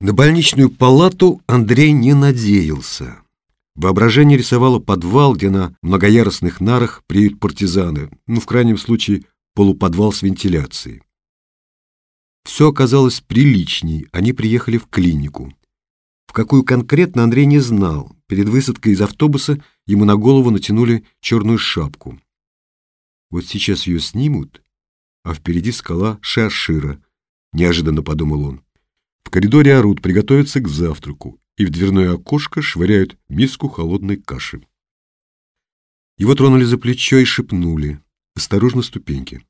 На больничную палату Андрей не надеялся. Воображение рисовало подвал, где на многоярусных нарах приют партизаны, ну, в крайнем случае, полуподвал с вентиляцией. Все оказалось приличней, они приехали в клинику. В какую конкретно Андрей не знал. Перед высадкой из автобуса ему на голову натянули черную шапку. Вот сейчас ее снимут, а впереди скала Шиашира, неожиданно подумал он. В коридоре орут, приготовиться к завтраку, и в дверное окошко швыряют миску холодной каши. Его тронули за плечо и шепнули «Осторожно, ступеньки».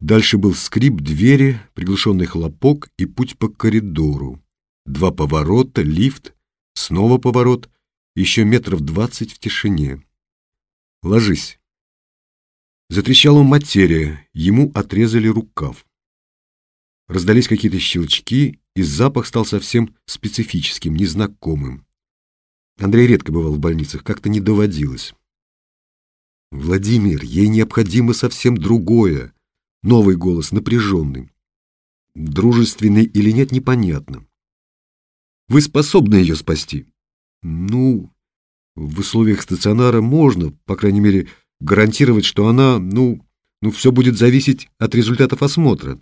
Дальше был скрип двери, приглушенный хлопок и путь по коридору. Два поворота, лифт, снова поворот, еще метров двадцать в тишине. «Ложись». Затрещала материя, ему отрезали рукав. Раздались какие-то щелчки, и запах стал совсем специфическим, незнакомым. Андрей редко бывал в больницах, как-то не доводилось. «Владимир, ей необходимо совсем другое!» Новый голос, напряженный. Дружественный или нет, непонятно. «Вы способны ее спасти?» «Ну, в условиях стационара можно, по крайней мере, гарантировать, что она, ну, ну, все будет зависеть от результатов осмотра.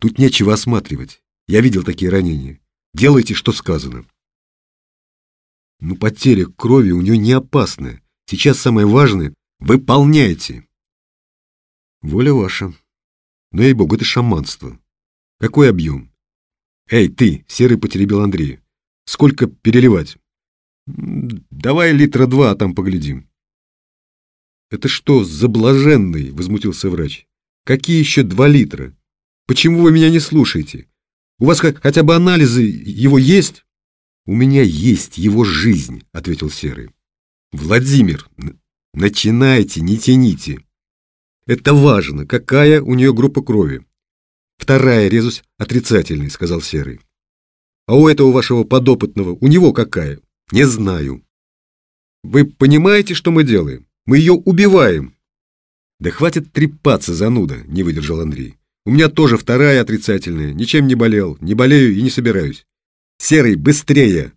Тут нечего осматривать. Я видел такие ранения. Делайте, что сказано. Ну, потеря крови у нее не опасная. Сейчас самое важное — выполняйте. Воля ваша. Но, ей-богу, это шаманство. Какой объем? Эй, ты, серый потеребил Андрея. Сколько переливать? Давай литра два, а там поглядим. Это что, за блаженный? Возмутился врач. Какие еще два литра? Почему вы меня не слушаете? У вас хотя бы анализы его есть? У меня есть его жизнь, ответил Серый. Владимир, начинайте, не тяните. Это важно, какая у нее группа крови. Вторая резус отрицательный, сказал Серый. А у этого вашего подопытного, у него какая? Не знаю. Вы понимаете, что мы делаем? Мы ее убиваем. Да хватит трепаться, зануда, не выдержал Андрей. У меня тоже вторая отрицательная. Ничем не болел, не болею и не собираюсь. Серый, быстрее!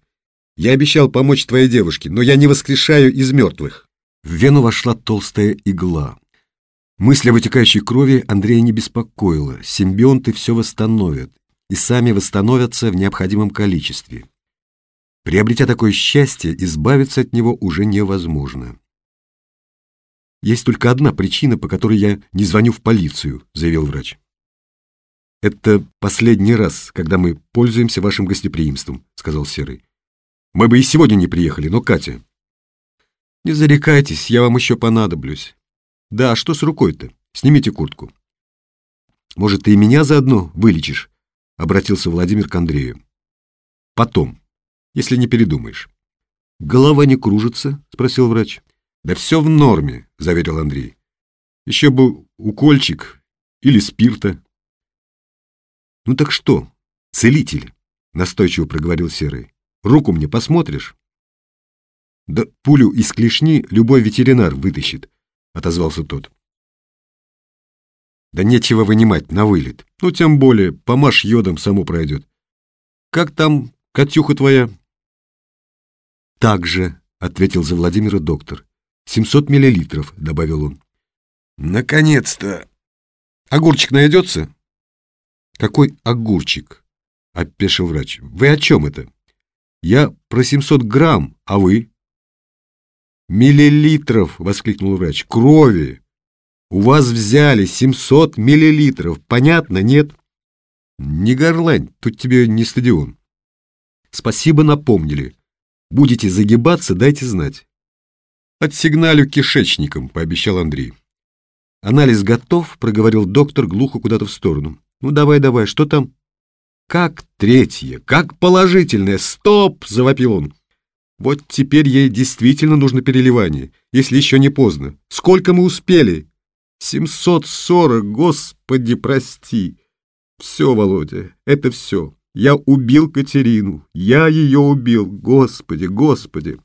Я обещал помочь твоей девушке, но я не воскрешаю из мертвых. В вену вошла толстая игла. Мысль о вытекающей крови Андрея не беспокоила. Симбионты все восстановят. И сами восстановятся в необходимом количестве. Приобретя такое счастье, избавиться от него уже невозможно. «Есть только одна причина, по которой я не звоню в полицию», — заявил врач. «Это последний раз, когда мы пользуемся вашим гостеприимством», — сказал Серый. «Мы бы и сегодня не приехали, но Катя...» «Не зарекайтесь, я вам еще понадоблюсь». «Да, а что с рукой-то? Снимите куртку». «Может, ты и меня заодно вылечишь?» — обратился Владимир к Андрею. «Потом, если не передумаешь». «Голова не кружится?» — спросил врач. «Да все в норме», — заверил Андрей. «Еще бы укольчик или спирта». «Ну так что, целитель?» — настойчиво проговорил Серый. «Руку мне посмотришь?» «Да пулю из клешни любой ветеринар вытащит», — отозвался тот. «Да нечего вынимать на вылет. Ну, тем более, помажь йодом, само пройдет. Как там Катюха твоя?» «Так же», — ответил за Владимира доктор. «Семьсот миллилитров», — добавил он. «Наконец-то! Огурчик найдется?» «Какой огурчик?» — опешил врач. «Вы о чем это?» «Я про 700 грамм, а вы?» «Миллилитров!» — воскликнул врач. «Крови! У вас взяли 700 миллилитров. Понятно, нет?» «Не горлань, тут тебе не стадион». «Спасибо, напомнили. Будете загибаться, дайте знать». «Отсигналю кишечником», — пообещал Андрей. «Анализ готов», — проговорил доктор глухо куда-то в сторону. Ну, давай, давай, что там? Как третье, как положительное. Стоп, завопил он. Вот теперь ей действительно нужно переливание, если еще не поздно. Сколько мы успели? Семьсот сорок, господи, прости. Все, Володя, это все. Я убил Катерину. Я ее убил. Господи, господи.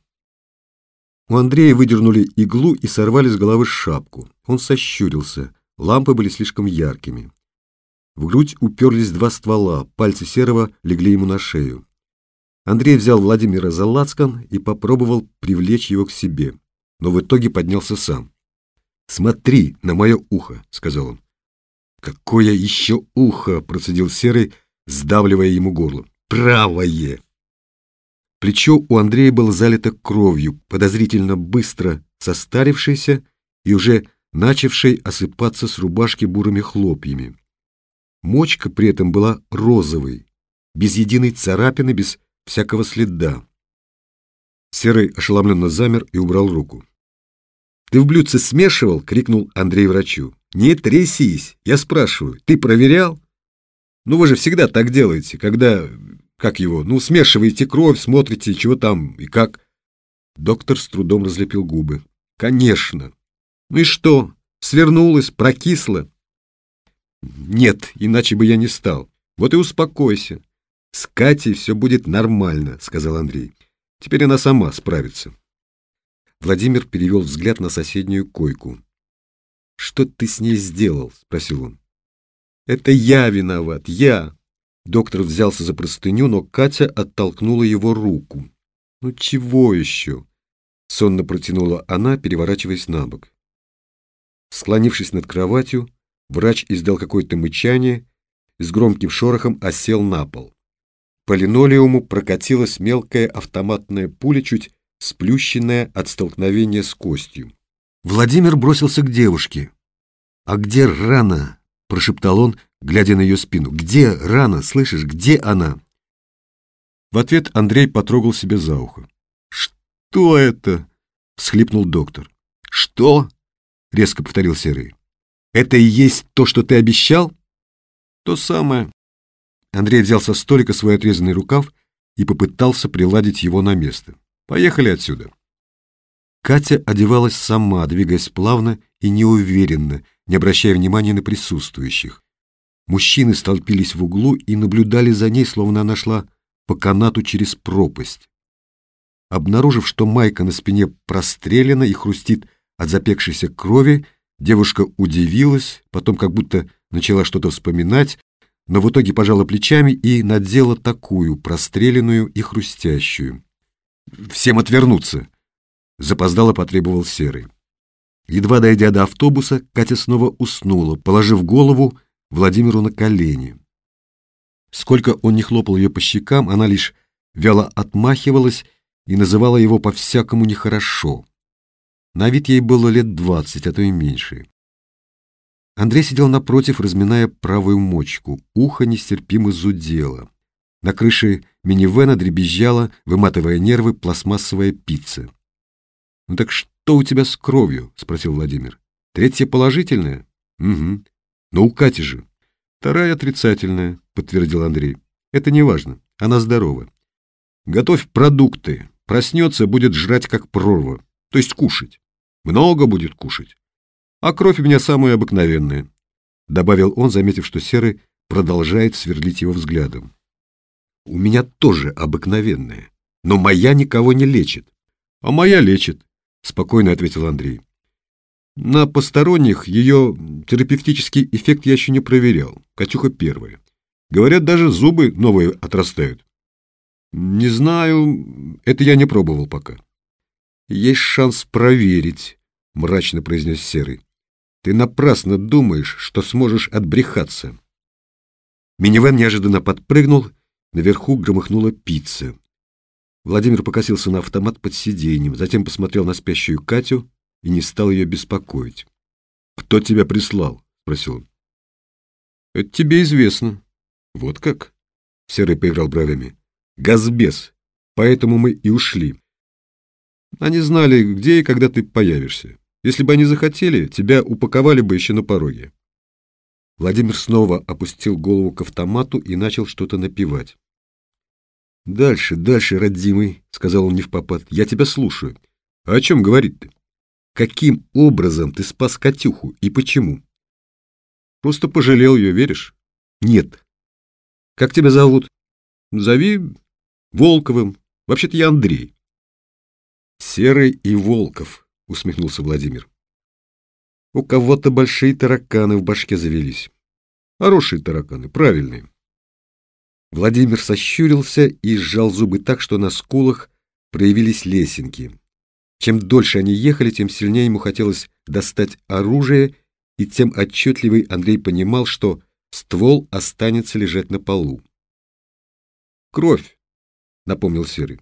У Андрея выдернули иглу и сорвали с головы шапку. Он сощурился. Лампы были слишком яркими. В грудь уперлись два ствола, пальцы Серого легли ему на шею. Андрей взял Владимира за лацкан и попробовал привлечь его к себе, но в итоге поднялся сам. «Смотри на мое ухо», — сказал он. «Какое еще ухо?» — процедил Серый, сдавливая ему горло. «Правое!» Плечо у Андрея было залито кровью, подозрительно быстро состарившейся и уже начавшей осыпаться с рубашки бурыми хлопьями. Мочка при этом была розовой, без единой царапины, без всякого следа. Серый ошеломленно замер и убрал руку. «Ты в блюдце смешивал?» — крикнул Андрей врачу. «Не трясись! Я спрашиваю, ты проверял?» «Ну вы же всегда так делаете, когда... Как его? Ну, смешиваете кровь, смотрите, чего там и как...» Доктор с трудом разлепил губы. «Конечно! Ну и что? Свернулась, прокисла?» «Нет, иначе бы я не стал. Вот и успокойся. С Катей все будет нормально», — сказал Андрей. «Теперь она сама справится». Владимир перевел взгляд на соседнюю койку. «Что ты с ней сделал?» — спросил он. «Это я виноват, я!» Доктор взялся за простыню, но Катя оттолкнула его руку. «Ну чего еще?» — сонно протянула она, переворачиваясь на бок. Склонившись над кроватью, врач издал какое-то мычание и с громким шорохом осел на пол. По линолеуму прокатилась мелкая автоматная пуля, чуть сплющенная от столкновения с костью. Владимир бросился к девушке. «А где рана?» — прошептал он, глядя на ее спину. «Где рана? Слышишь, где она?» В ответ Андрей потрогал себе за ухо. «Что это?» — всхлипнул доктор. «Что?» — резко повторил Серый. «Это и есть то, что ты обещал?» «То самое». Андрей взял со столика свой отрезанный рукав и попытался приладить его на место. «Поехали отсюда». Катя одевалась сама, двигаясь плавно и неуверенно, не обращая внимания на присутствующих. Мужчины столпились в углу и наблюдали за ней, словно она шла по канату через пропасть. Обнаружив, что майка на спине прострелена и хрустит от запекшейся крови, девушка удивилась, потом как будто начала что-то вспоминать, но в итоге пожала плечами и надела такую, простреленную и хрустящую. «Всем отвернуться!» — запоздало потребовал Серый. Едва дойдя до автобуса, Катя снова уснула, положив голову Владимиру на колени. Сколько он не хлопал ее по щекам, она лишь вяло отмахивалась и называла его по-всякому нехорошо. На вид ей было лет двадцать, а то и меньше. Андрей сидел напротив, разминая правую мочку. Ухо нестерпимо зудело. На крыше минивэна дребезжала, выматывая нервы, пластмассовая пицца. «Ну так что у тебя с кровью?» — спросил Владимир. «Третья положительная?» «Угу. Но у Кати же». «Вторая отрицательная», — подтвердил Андрей. «Это не важно. Она здорова. Готовь продукты. Проснется, будет жрать как прорва. То есть кушать. Много будет кушать. А кровь у меня самая обыкновенная», — добавил он, заметив, что Серый продолжает сверлить его взглядом. «У меня тоже обыкновенная, но моя никого не лечит». «А моя лечит», — спокойно ответил Андрей. «На посторонних ее терапевтический эффект я еще не проверял. Катюха первая. Говорят, даже зубы новые отрастают». «Не знаю, это я не пробовал пока». «Есть шанс проверить», — мрачно произнес Серый. «Ты напрасно думаешь, что сможешь отбрехаться». Минивэн неожиданно подпрыгнул, наверху громыхнула пицца. Владимир покосился на автомат под сиденьем, затем посмотрел на спящую Катю и не стал ее беспокоить. «Кто тебя прислал?» — спросил он. «Это тебе известно». «Вот как?» — Серый поиграл бровями. «Газбес. Поэтому мы и ушли. Они знали, где и когда ты появишься. Если бы они захотели, тебя упаковали бы еще на пороге». Владимир снова опустил голову к автомату и начал что-то напевать. «Дальше, дальше, родимый», — сказал он не в попад. «Я тебя слушаю. А о чем говорить-то? Каким образом ты спас Катюху и почему?» «Просто пожалел ее, веришь?» «Нет». «Как тебя зовут?» «Зови Волковым. Вообще-то я Андрей». «Серый и Волков», — усмехнулся Владимир. «У кого-то большие тараканы в башке завелись. Хорошие тараканы, правильные. Владимир сощурился и сжал зубы так, что на скулах проявились лесенки. Чем дольше они ехали, тем сильнее ему хотелось достать оружие, и тем отчетливый Андрей понимал, что ствол останется лежать на полу. «Кровь», — напомнил Серый.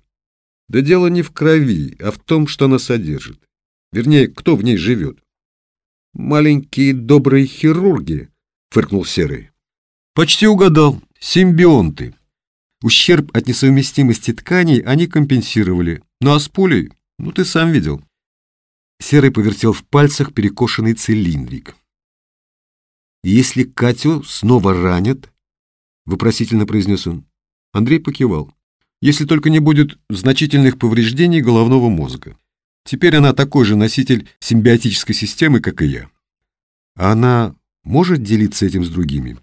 «Да дело не в крови, а в том, что она содержит. Вернее, кто в ней живет». «Маленькие добрые хирурги», — фыркнул Серый. «Почти угадал. Симбионты. Ущерб от несовместимости тканей они компенсировали. Ну а с пулей, ну ты сам видел». Серый повертел в пальцах перекошенный цилиндрик. «Если Катю снова ранят?» — вопросительно произнес он. Андрей покивал. «Если только не будет значительных повреждений головного мозга. Теперь она такой же носитель симбиотической системы, как и я. А она может делиться этим с другими?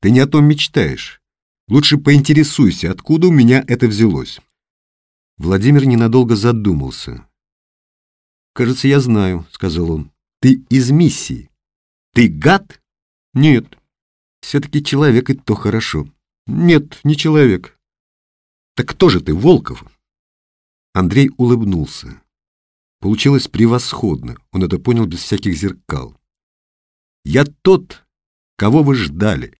Ты не о том мечтаешь. Лучше поинтересуйся, откуда у меня это взялось». Владимир ненадолго задумался. «Кажется, я знаю», — сказал он. «Ты из миссии. Ты гад?» «Нет. Все-таки человек, и то хорошо». «Нет, не человек». «Так кто же ты, Волков?» Андрей улыбнулся. Получилось превосходно, он это понял без всяких зеркал. «Я тот, кого вы ждали.